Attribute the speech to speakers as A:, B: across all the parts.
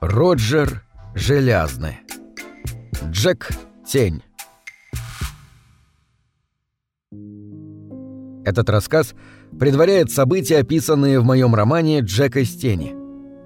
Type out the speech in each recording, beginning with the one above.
A: Роджер Желязный. Джек Тень. Этот рассказ предваряет события, описанные в моем романе «Джек из тени».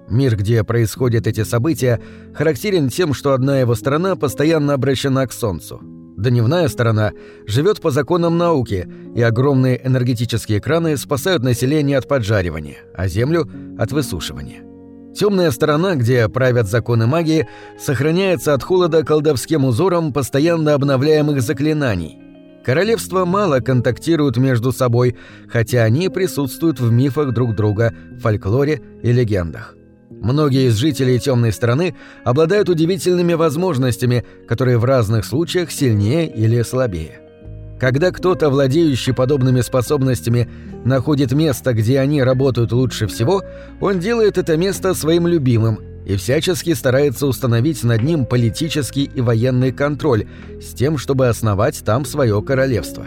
A: Мир, где происходят эти события, характерен тем, что одна его сторона постоянно обращена к Солнцу. Дневная сторона живет по законам науки, и огромные энергетические краны спасают население от поджаривания, а Землю — от высушивания. Темная сторона, где правят законы магии, сохраняется от холода колдовским узором постоянно обновляемых заклинаний. Королевства мало контактируют между собой, хотя они присутствуют в мифах друг друга, фольклоре и легендах. Многие из жителей темной стороны обладают удивительными возможностями, которые в разных случаях сильнее или слабее. Когда кто-то, владеющий подобными способностями, находит место, где они работают лучше всего, он делает это место своим любимым и всячески старается установить над ним политический и военный контроль с тем, чтобы основать там свое королевство.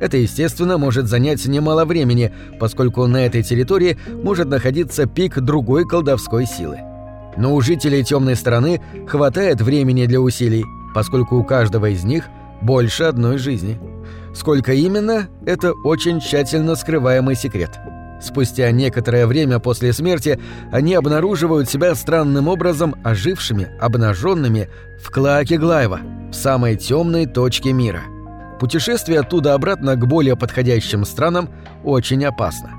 A: Это, естественно, может занять немало времени, поскольку на этой территории может находиться пик другой колдовской силы. Но у жителей темной стороны хватает времени для усилий, поскольку у каждого из них больше одной жизни – Сколько именно – это очень тщательно скрываемый секрет. Спустя некоторое время после смерти они обнаруживают себя странным образом ожившими, обнаженными в Клааке Глайва, в самой темной точке мира. Путешествие оттуда обратно к более подходящим странам очень опасно.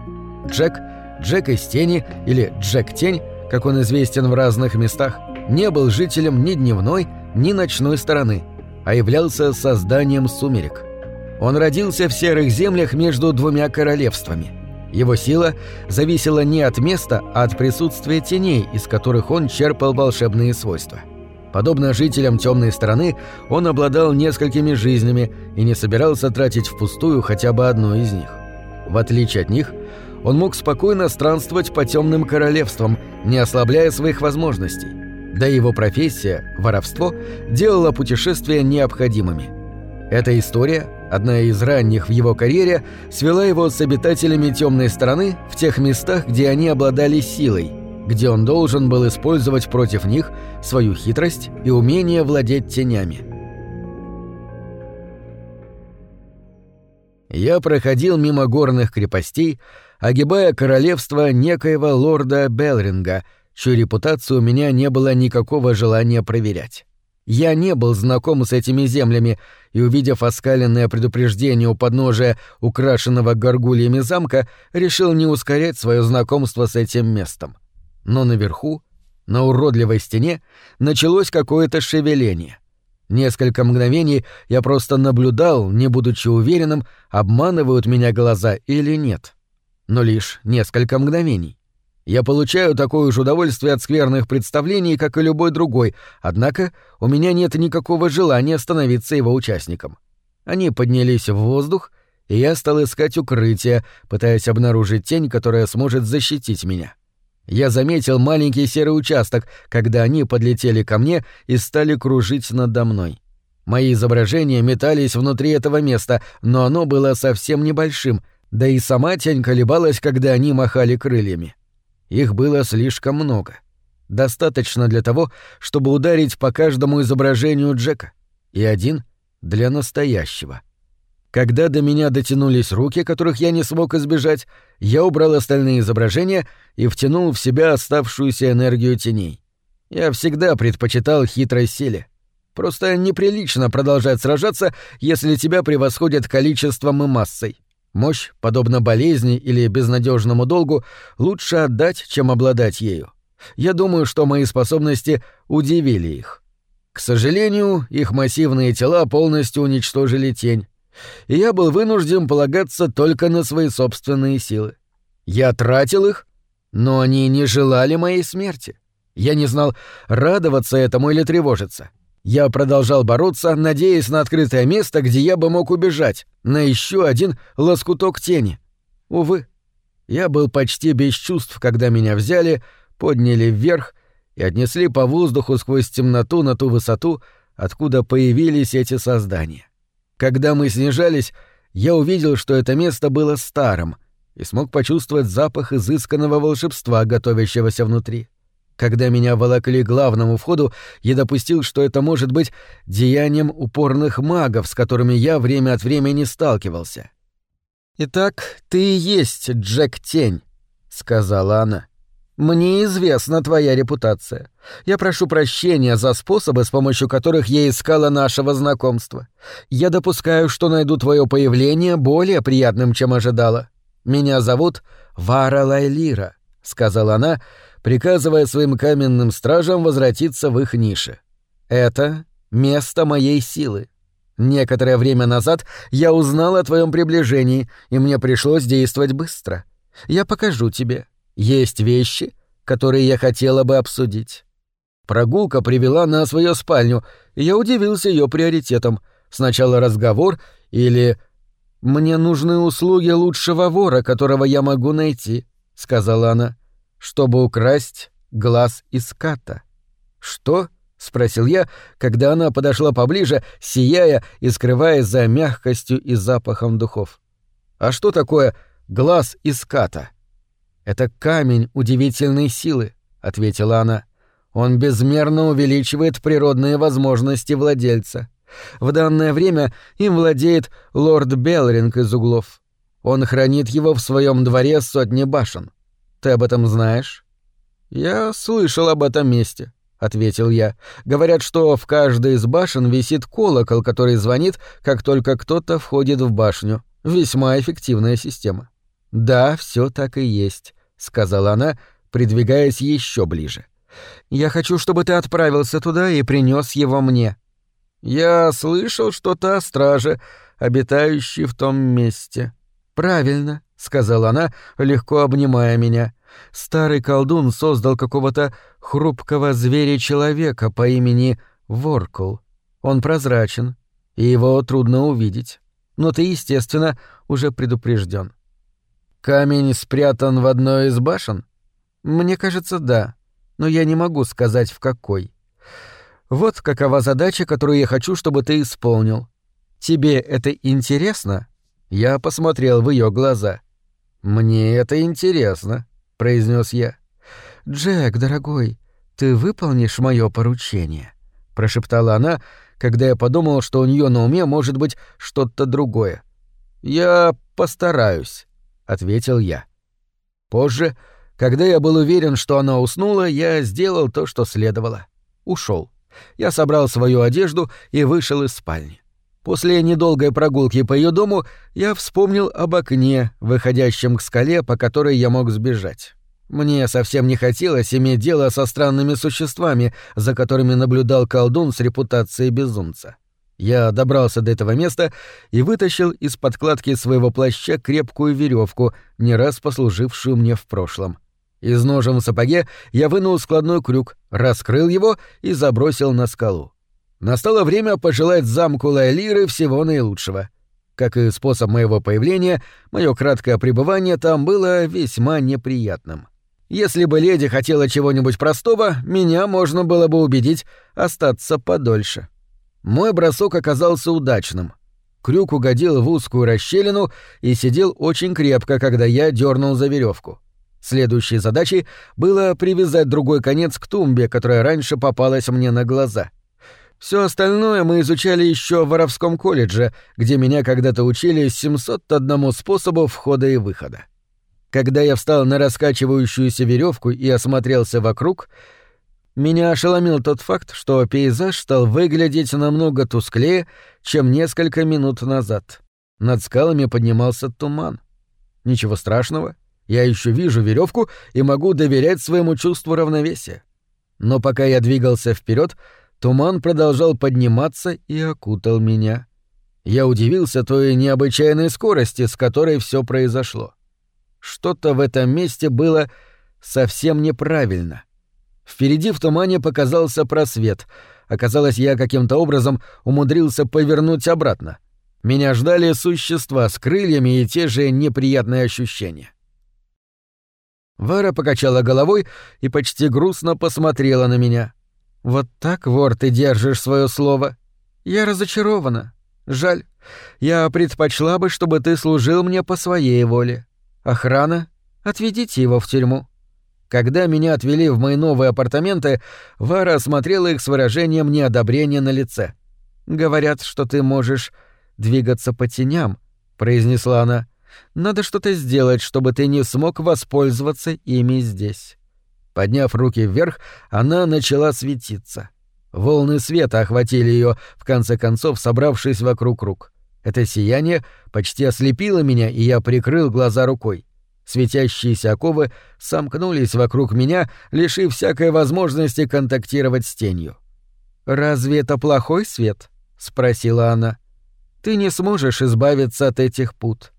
A: Джек, Джек из тени или Джек Тень, как он известен в разных местах, не был жителем ни дневной, ни ночной стороны, а являлся созданием сумерек – он родился в серых землях между двумя королевствами. Его сила зависела не от места, а от присутствия теней, из которых он черпал волшебные свойства. Подобно жителям темной стороны, он обладал несколькими жизнями и не собирался тратить впустую хотя бы одну из них. В отличие от них, он мог спокойно странствовать по темным королевствам, не ослабляя своих возможностей. Да и его профессия, воровство, делала путешествия необходимыми. Эта история Одна из ранних в его карьере свела его с обитателями темной стороны в тех местах, где они обладали силой, где он должен был использовать против них свою хитрость и умение владеть тенями. Я проходил мимо горных крепостей, огибая королевство некоего лорда Белринга, чью репутацию у меня не было никакого желания проверять. Я не был знаком с этими землями, и, увидев оскаленное предупреждение у подножия украшенного горгульями замка, решил не ускорять свое знакомство с этим местом. Но наверху, на уродливой стене, началось какое-то шевеление. Несколько мгновений я просто наблюдал, не будучи уверенным, обманывают меня глаза или нет. Но лишь несколько мгновений. Я получаю такое же удовольствие от скверных представлений, как и любой другой, однако у меня нет никакого желания становиться его участником. Они поднялись в воздух, и я стал искать укрытие, пытаясь обнаружить тень, которая сможет защитить меня. Я заметил маленький серый участок, когда они подлетели ко мне и стали кружить надо мной. Мои изображения метались внутри этого места, но оно было совсем небольшим, да и сама тень колебалась, когда они махали крыльями. Их было слишком много. Достаточно для того, чтобы ударить по каждому изображению Джека. И один для настоящего. Когда до меня дотянулись руки, которых я не смог избежать, я убрал остальные изображения и втянул в себя оставшуюся энергию теней. Я всегда предпочитал хитрой силе. Просто неприлично продолжать сражаться, если тебя превосходят количеством и массой. Мощь, подобно болезни или безнадежному долгу, лучше отдать, чем обладать ею. Я думаю, что мои способности удивили их. К сожалению, их массивные тела полностью уничтожили тень, и я был вынужден полагаться только на свои собственные силы. Я тратил их, но они не желали моей смерти. Я не знал, радоваться этому или тревожиться. Я продолжал бороться, надеясь на открытое место, где я бы мог убежать, на еще один лоскуток тени. Увы, я был почти без чувств, когда меня взяли, подняли вверх и отнесли по воздуху сквозь темноту на ту высоту, откуда появились эти создания. Когда мы снижались, я увидел, что это место было старым, и смог почувствовать запах изысканного волшебства, готовящегося внутри. Когда меня волокли к главному входу, я допустил, что это может быть деянием упорных магов, с которыми я время от времени сталкивался. «Итак, ты и есть Джек Тень», — сказала она. «Мне известна твоя репутация. Я прошу прощения за способы, с помощью которых я искала нашего знакомства. Я допускаю, что найду твое появление более приятным, чем ожидала. Меня зовут Вара Лайлира», — сказала она, приказывая своим каменным стражам возвратиться в их ниши. «Это место моей силы. Некоторое время назад я узнал о твоем приближении, и мне пришлось действовать быстро. Я покажу тебе. Есть вещи, которые я хотела бы обсудить. Прогулка привела на свою спальню, и я удивился ее приоритетом. Сначала разговор или «Мне нужны услуги лучшего вора, которого я могу найти», — сказала она, — «чтобы украсть глаз из ката». «Что?» — спросил я, когда она подошла поближе, сияя и скрываясь за мягкостью и запахом духов. «А что такое глаз из ката?» «Это камень удивительной силы», — ответила она. «Он безмерно увеличивает природные возможности владельца. В данное время им владеет лорд Белринг из углов. Он хранит его в своем дворе сотни башен. Ты об этом знаешь?» «Я слышал об этом месте», ответил я. Говорят, что в каждой из башен висит колокол, который звонит, как только кто-то входит в башню. Весьма эффективная система. Да, все так и есть, сказала она, придвигаясь еще ближе. Я хочу, чтобы ты отправился туда и принес его мне. Я слышал что-то о страже, обитающей в том месте. Правильно, сказала она, легко обнимая меня. Старый колдун создал какого-то хрупкого зверя-человека по имени Воркул. Он прозрачен, и его трудно увидеть. Но ты, естественно, уже предупрежден. Камень спрятан в одной из башен? Мне кажется, да, но я не могу сказать, в какой. Вот какова задача, которую я хочу, чтобы ты исполнил. Тебе это интересно? Я посмотрел в ее глаза. Мне это интересно, произнес я. «Джек, дорогой, ты выполнишь мое поручение?» — прошептала она, когда я подумал, что у нее на уме может быть что-то другое. «Я постараюсь», — ответил я. Позже, когда я был уверен, что она уснула, я сделал то, что следовало. Ушел. Я собрал свою одежду и вышел из спальни. После недолгой прогулки по ее дому я вспомнил об окне, выходящем к скале, по которой я мог сбежать. Мне совсем не хотелось иметь дело со странными существами, за которыми наблюдал колдун с репутацией безумца. Я добрался до этого места и вытащил из подкладки своего плаща крепкую веревку, не раз послужившую мне в прошлом. Из ножен в сапоге я вынул складной крюк, раскрыл его и забросил на скалу. Настало время пожелать замку Лайлиры всего наилучшего. Как и способ моего появления, мое краткое пребывание там было весьма неприятным. Если бы леди хотела чего-нибудь простого, меня можно было бы убедить остаться подольше. Мой бросок оказался удачным. Крюк угодил в узкую расщелину и сидел очень крепко, когда я дернул за веревку. Следующей задачей было привязать другой конец к тумбе, которая раньше попалась мне на глаза. Все остальное мы изучали еще в воровском колледже, где меня когда-то учили 701 способу входа и выхода. Когда я встал на раскачивающуюся веревку и осмотрелся вокруг, меня ошеломил тот факт, что пейзаж стал выглядеть намного тусклее, чем несколько минут назад. Над скалами поднимался туман. Ничего страшного, я еще вижу веревку и могу доверять своему чувству равновесия. Но пока я двигался вперед, туман продолжал подниматься и окутал меня. Я удивился той необычайной скорости, с которой все произошло. Что-то в этом месте было совсем неправильно. Впереди в тумане показался просвет. Оказалось, я каким-то образом умудрился повернуть обратно. Меня ждали существа с крыльями и те же неприятные ощущения. Вара покачала головой и почти грустно посмотрела на меня. «Вот так, вор, ты держишь свое слово. Я разочарована. Жаль. Я предпочла бы, чтобы ты служил мне по своей воле. Охрана, отведите его в тюрьму. Когда меня отвели в мои новые апартаменты, Вара осмотрела их с выражением неодобрения на лице. «Говорят, что ты можешь двигаться по теням», — произнесла она. «Надо что-то сделать, чтобы ты не смог воспользоваться ими здесь». Подняв руки вверх, она начала светиться. Волны света охватили ее, в конце концов собравшись вокруг рук. Это сияние почти ослепило меня, и я прикрыл глаза рукой. Светящиеся оковы сомкнулись вокруг меня, лишив всякой возможности контактировать с тенью. «Разве это плохой свет?» — спросила она. «Ты не сможешь избавиться от этих пут.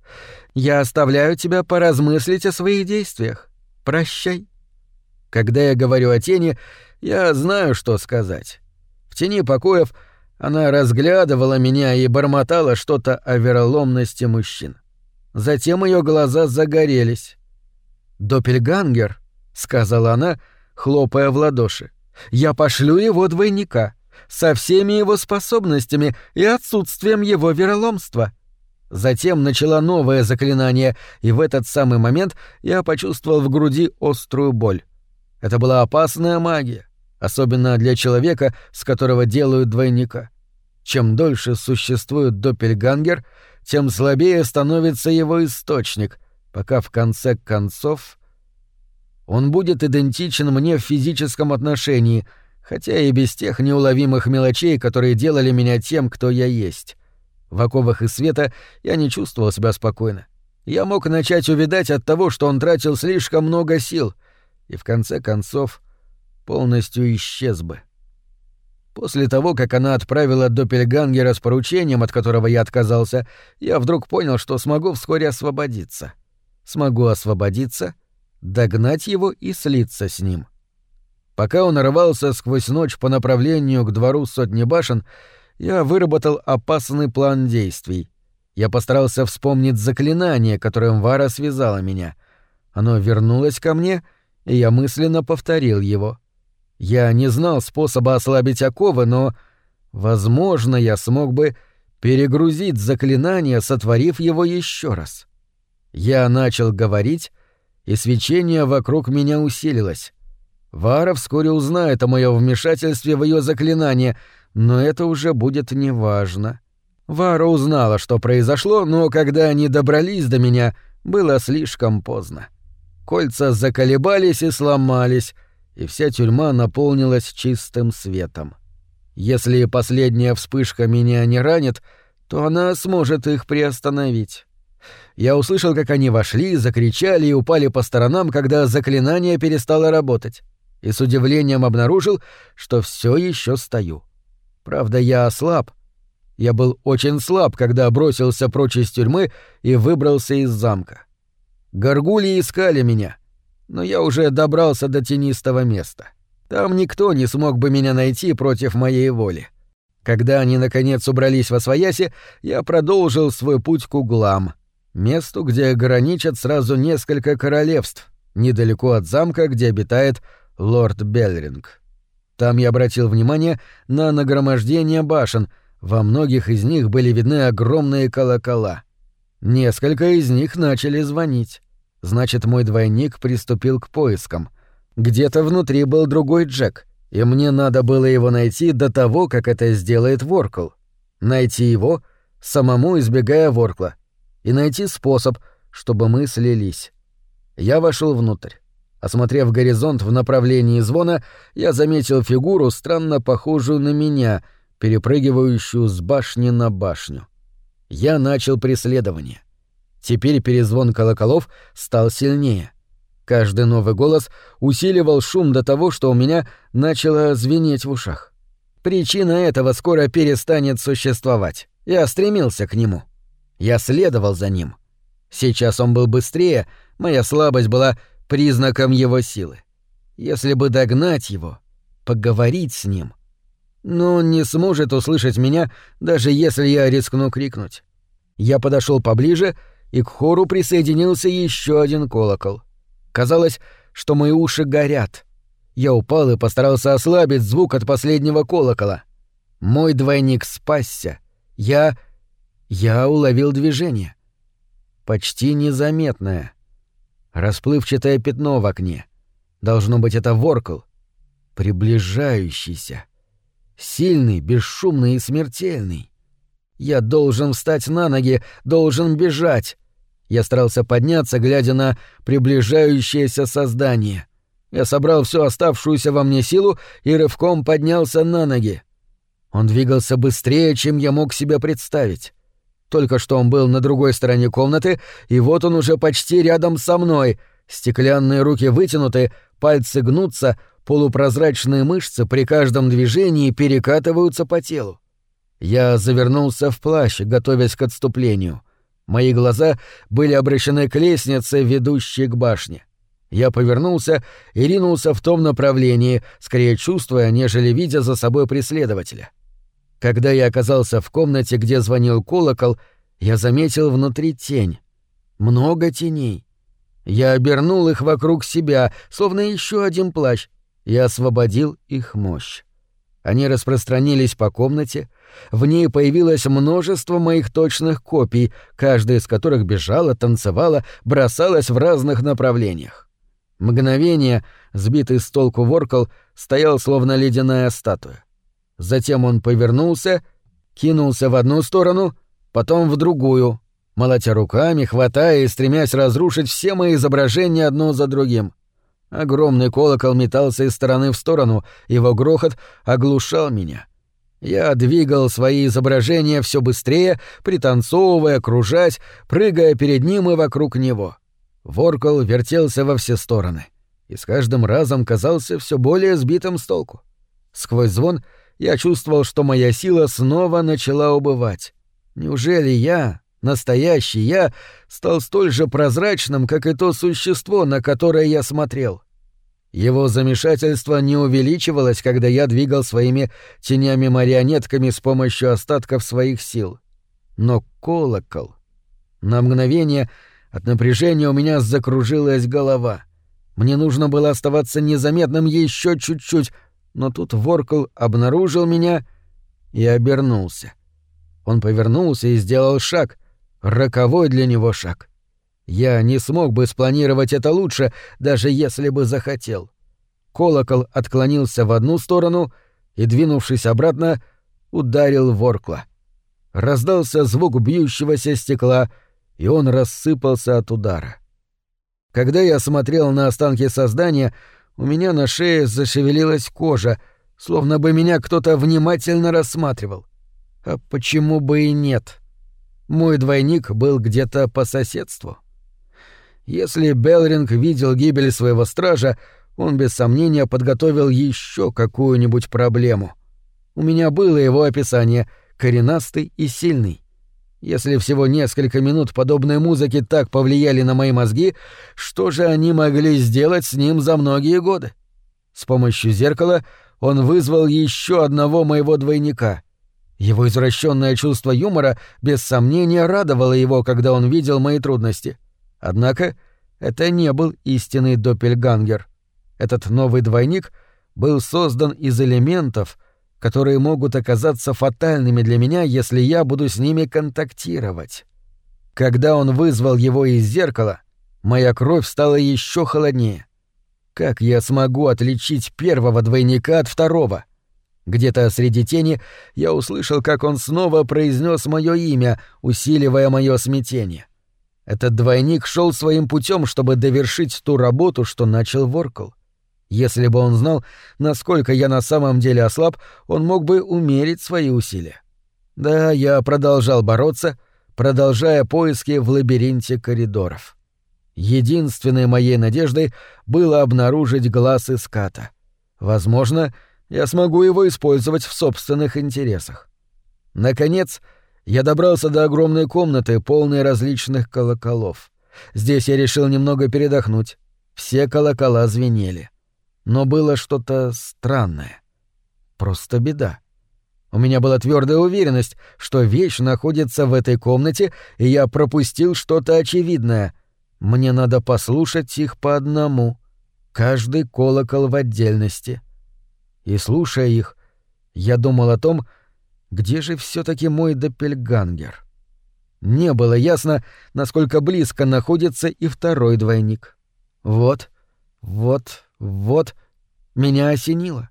A: Я оставляю тебя поразмыслить о своих действиях. Прощай». Когда я говорю о тени, я знаю, что сказать. В тени покоев она разглядывала меня и бормотала что-то о вероломности мужчин. Затем ее глаза загорелись. «Доппельгангер», — сказала она, хлопая в ладоши, — «я пошлю его двойника, со всеми его способностями и отсутствием его вероломства». Затем начала новое заклинание, и в этот самый момент я почувствовал в груди острую боль. Это была опасная магия, особенно для человека, с которого делают двойника. Чем дольше существует Доппельгангер, тем слабее становится его источник, пока в конце концов он будет идентичен мне в физическом отношении, хотя и без тех неуловимых мелочей, которые делали меня тем, кто я есть. В оковах и света я не чувствовал себя спокойно. Я мог начать увидать от того, что он тратил слишком много сил, и в конце концов полностью исчез бы. После того, как она отправила Доппельгангера с поручением, от которого я отказался, я вдруг понял, что смогу вскоре освободиться. Смогу освободиться, догнать его и слиться с ним. Пока он рвался сквозь ночь по направлению к двору сотни башен, я выработал опасный план действий. Я постарался вспомнить заклинание, которым Вара связала меня. Оно вернулось ко мне, и я мысленно повторил его — я не знал способа ослабить оковы, но, возможно, я смог бы перегрузить заклинание, сотворив его еще раз. Я начал говорить, и свечение вокруг меня усилилось. Вара вскоре узнает о моем вмешательстве в ее заклинание, но это уже будет неважно. Вара узнала, что произошло, но когда они добрались до меня, было слишком поздно. Кольца заколебались и сломались, и вся тюрьма наполнилась чистым светом. Если последняя вспышка меня не ранит, то она сможет их приостановить. Я услышал, как они вошли, закричали и упали по сторонам, когда заклинание перестало работать, и с удивлением обнаружил, что все еще стою. Правда, я ослаб. Я был очень слаб, когда бросился прочь из тюрьмы и выбрался из замка. Горгульи искали меня — но я уже добрался до тенистого места. Там никто не смог бы меня найти против моей воли. Когда они, наконец, убрались во свояси, я продолжил свой путь к углам, месту, где граничат сразу несколько королевств, недалеко от замка, где обитает лорд Белринг. Там я обратил внимание на нагромождение башен, во многих из них были видны огромные колокола. Несколько из них начали звонить. Значит, мой двойник приступил к поискам. Где-то внутри был другой Джек, и мне надо было его найти до того, как это сделает Воркл. Найти его, самому избегая Воркла, и найти способ, чтобы мы слились. Я вошел внутрь. Осмотрев горизонт в направлении звона, я заметил фигуру, странно похожую на меня, перепрыгивающую с башни на башню. Я начал преследование. Теперь перезвон колоколов стал сильнее. Каждый новый голос усиливал шум до того, что у меня начало звенеть в ушах. Причина этого скоро перестанет существовать. Я стремился к нему. Я следовал за ним. Сейчас он был быстрее, моя слабость была признаком его силы. Если бы догнать его, поговорить с ним. Но он не сможет услышать меня, даже если я рискну крикнуть. Я подошел поближе и к хору присоединился еще один колокол. Казалось, что мои уши горят. Я упал и постарался ослабить звук от последнего колокола. Мой двойник спасся. Я... я уловил движение. Почти незаметное. Расплывчатое пятно в окне. Должно быть, это воркл. Приближающийся. Сильный, бесшумный и смертельный. Я должен встать на ноги, должен бежать. Я старался подняться, глядя на приближающееся создание. Я собрал всю оставшуюся во мне силу и рывком поднялся на ноги. Он двигался быстрее, чем я мог себе представить. Только что он был на другой стороне комнаты, и вот он уже почти рядом со мной. Стеклянные руки вытянуты, пальцы гнутся, полупрозрачные мышцы при каждом движении перекатываются по телу. Я завернулся в плащ, готовясь к отступлению. Мои глаза были обращены к лестнице, ведущей к башне. Я повернулся и ринулся в том направлении, скорее чувствуя, нежели видя за собой преследователя. Когда я оказался в комнате, где звонил колокол, я заметил внутри тень. Много теней. Я обернул их вокруг себя, словно еще один плащ, и освободил их мощь. Они распространились по комнате, в ней появилось множество моих точных копий, каждая из которых бежала, танцевала, бросалась в разных направлениях. Мгновение, сбитый с толку воркал, стоял словно ледяная статуя. Затем он повернулся, кинулся в одну сторону, потом в другую, молотя руками, хватая и стремясь разрушить все мои изображения одно за другим. Огромный колокол метался из стороны в сторону, его грохот оглушал меня. Я двигал свои изображения все быстрее, пританцовывая, кружась, прыгая перед ним и вокруг него. Воркл вертелся во все стороны и с каждым разом казался все более сбитым с толку. Сквозь звон я чувствовал, что моя сила снова начала убывать. Неужели я, настоящий я, стал столь же прозрачным, как и то существо, на которое я смотрел? Его замешательство не увеличивалось, когда я двигал своими тенями-марионетками с помощью остатков своих сил. Но колокол... На мгновение от напряжения у меня закружилась голова. Мне нужно было оставаться незаметным еще чуть-чуть, но тут Воркл обнаружил меня и обернулся. Он повернулся и сделал шаг, роковой для него шаг. Я не смог бы спланировать это лучше, даже если бы захотел. Колокол отклонился в одну сторону и, двинувшись обратно, ударил Воркла. Раздался звук бьющегося стекла, и он рассыпался от удара. Когда я смотрел на останки создания, у меня на шее зашевелилась кожа, словно бы меня кто-то внимательно рассматривал. А почему бы и нет? Мой двойник был где-то по соседству. Если Белринг видел гибель своего стража, он без сомнения подготовил еще какую-нибудь проблему. У меня было его описание — коренастый и сильный. Если всего несколько минут подобной музыки так повлияли на мои мозги, что же они могли сделать с ним за многие годы? С помощью зеркала он вызвал еще одного моего двойника. Его извращенное чувство юмора без сомнения радовало его, когда он видел мои трудности. Однако это не был истинный доппельгангер. Этот новый двойник был создан из элементов, которые могут оказаться фатальными для меня, если я буду с ними контактировать. Когда он вызвал его из зеркала, моя кровь стала еще холоднее. Как я смогу отличить первого двойника от второго? Где-то среди тени я услышал, как он снова произнес мое имя, усиливая мое смятение. Этот двойник шел своим путем, чтобы довершить ту работу, что начал Воркл. Если бы он знал, насколько я на самом деле ослаб, он мог бы умерить свои усилия. Да, я продолжал бороться, продолжая поиски в лабиринте коридоров. Единственной моей надеждой было обнаружить глаз Иската. Возможно, я смогу его использовать в собственных интересах. Наконец, я добрался до огромной комнаты, полной различных колоколов. Здесь я решил немного передохнуть. Все колокола звенели. Но было что-то странное. Просто беда. У меня была твердая уверенность, что вещь находится в этой комнате, и я пропустил что-то очевидное. Мне надо послушать их по одному, каждый колокол в отдельности. И слушая их, я думал о том, где же все таки мой доппельгангер. Не было ясно, насколько близко находится и второй двойник. Вот, вот, вот меня осенило.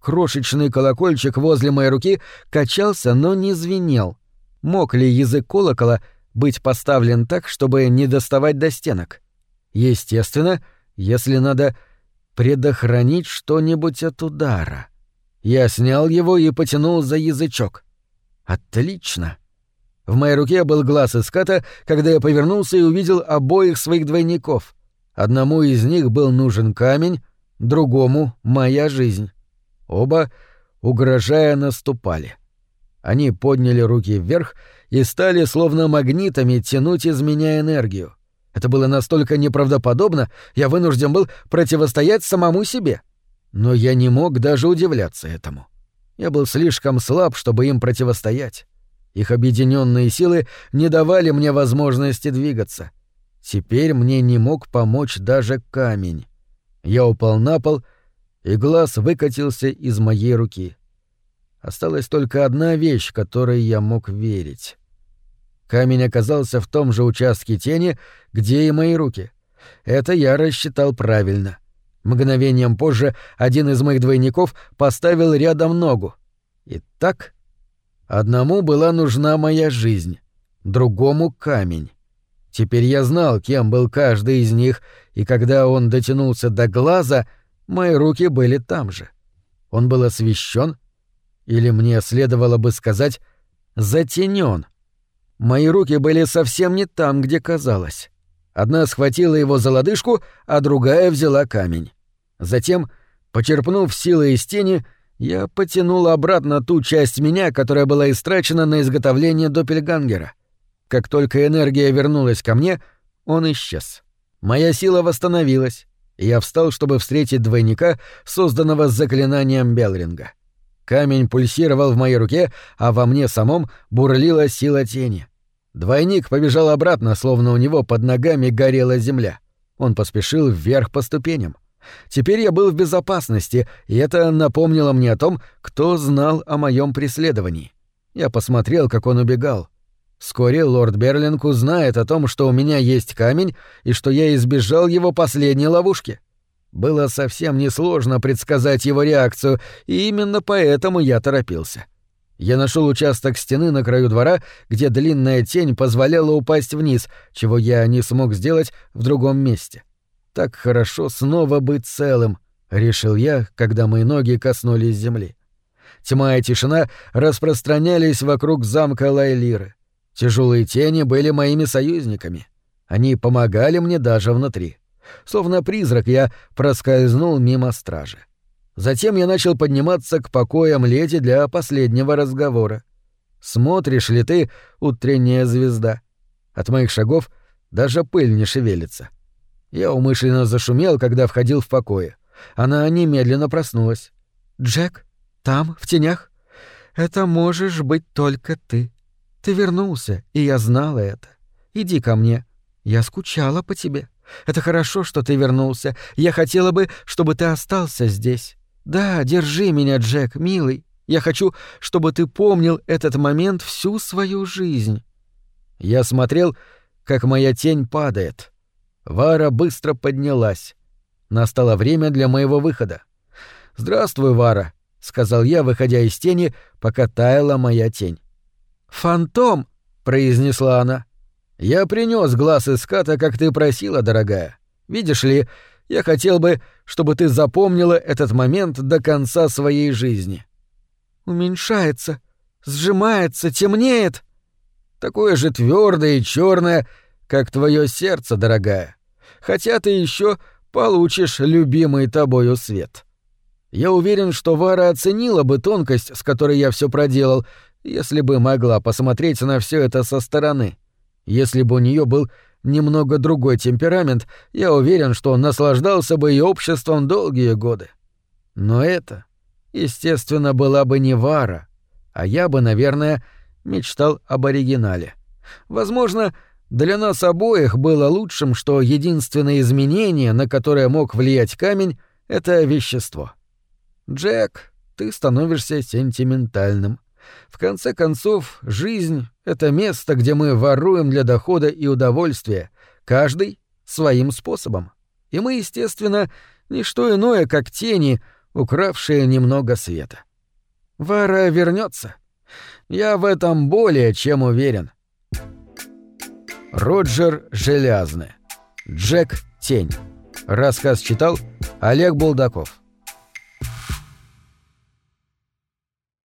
A: Крошечный колокольчик возле моей руки качался, но не звенел. Мог ли язык колокола быть поставлен так, чтобы не доставать до стенок? Естественно, если надо предохранить что-нибудь от удара. Я снял его и потянул за язычок. Отлично. В моей руке был глаз иската, когда я повернулся и увидел обоих своих двойников. Одному из них был нужен камень, другому — моя жизнь. Оба, угрожая, наступали. Они подняли руки вверх и стали словно магнитами тянуть из меня энергию. Это было настолько неправдоподобно, я вынужден был противостоять самому себе. Но я не мог даже удивляться этому. Я был слишком слаб, чтобы им противостоять. Их объединенные силы не давали мне возможности двигаться. Теперь мне не мог помочь даже камень. Я упал на пол, и глаз выкатился из моей руки. Осталась только одна вещь, которой я мог верить. Камень оказался в том же участке тени, где и мои руки. Это я рассчитал правильно. Мгновением позже один из моих двойников поставил рядом ногу. И так одному была нужна моя жизнь, другому — камень. Теперь я знал, кем был каждый из них, и когда он дотянулся до глаза, мои руки были там же. Он был освещен, или мне следовало бы сказать, затенен. Мои руки были совсем не там, где казалось. Одна схватила его за лодыжку, а другая взяла камень. Затем, почерпнув силы из тени, я потянул обратно ту часть меня, которая была истрачена на изготовление доппельгангера. Как только энергия вернулась ко мне, он исчез. Моя сила восстановилась, и я встал, чтобы встретить двойника, созданного заклинанием Белринга. Камень пульсировал в моей руке, а во мне самом бурлила сила тени. Двойник побежал обратно, словно у него под ногами горела земля. Он поспешил вверх по ступеням. Теперь я был в безопасности, и это напомнило мне о том, кто знал о моем преследовании. Я посмотрел, как он убегал. Вскоре лорд Берлинг узнает о том, что у меня есть камень и что я избежал его последней ловушки. Было совсем несложно предсказать его реакцию, и именно поэтому я торопился. Я нашел участок стены на краю двора, где длинная тень позволяла упасть вниз, чего я не смог сделать в другом месте. Так хорошо снова быть целым, решил я, когда мои ноги коснулись земли. Тьма и тишина распространялись вокруг замка Лайлиры. Тяжелые тени были моими союзниками. Они помогали мне даже внутри. Словно призрак я проскользнул мимо стражи. Затем я начал подниматься к покоям леди для последнего разговора. Смотришь ли ты, утренняя звезда? От моих шагов даже пыль не шевелится. Я умышленно зашумел, когда входил в покое. Она немедленно проснулась. «Джек? Там, в тенях? Это можешь быть только ты. Ты вернулся, и я знала это. Иди ко мне. Я скучала по тебе». Это хорошо, что ты вернулся. Я хотела бы, чтобы ты остался здесь. Да, держи меня, Джек, милый. Я хочу, чтобы ты помнил этот момент всю свою жизнь. Я смотрел, как моя тень падает. Вара быстро поднялась. Настало время для моего выхода. «Здравствуй, Вара», — сказал я, выходя из тени, пока таяла моя тень. «Фантом!» — произнесла она. «Я принес глаз из ската, как ты просила, дорогая. Видишь ли, я хотел бы, чтобы ты запомнила этот момент до конца своей жизни». «Уменьшается, сжимается, темнеет». «Такое же твердое и черное, как твое сердце, дорогая. Хотя ты еще получишь любимый тобою свет». Я уверен, что Вара оценила бы тонкость, с которой я все проделал, если бы могла посмотреть на все это со стороны. Если бы у нее был немного другой темперамент, я уверен, что он наслаждался бы ее обществом долгие годы. Но это, естественно, была бы не Вара, а я бы, наверное, мечтал об оригинале. Возможно, для нас обоих было лучшим, что единственное изменение, на которое мог влиять камень, — это вещество. Джек, ты становишься сентиментальным. В конце концов, жизнь — это место, где мы воруем для дохода и удовольствия, каждый своим способом. И мы, естественно, — ничто иное, как тени, укравшие немного света. Вара вернется. Я в этом более чем уверен. Роджер Желязный. Джек Тень. Рассказ читал Олег Булдаков.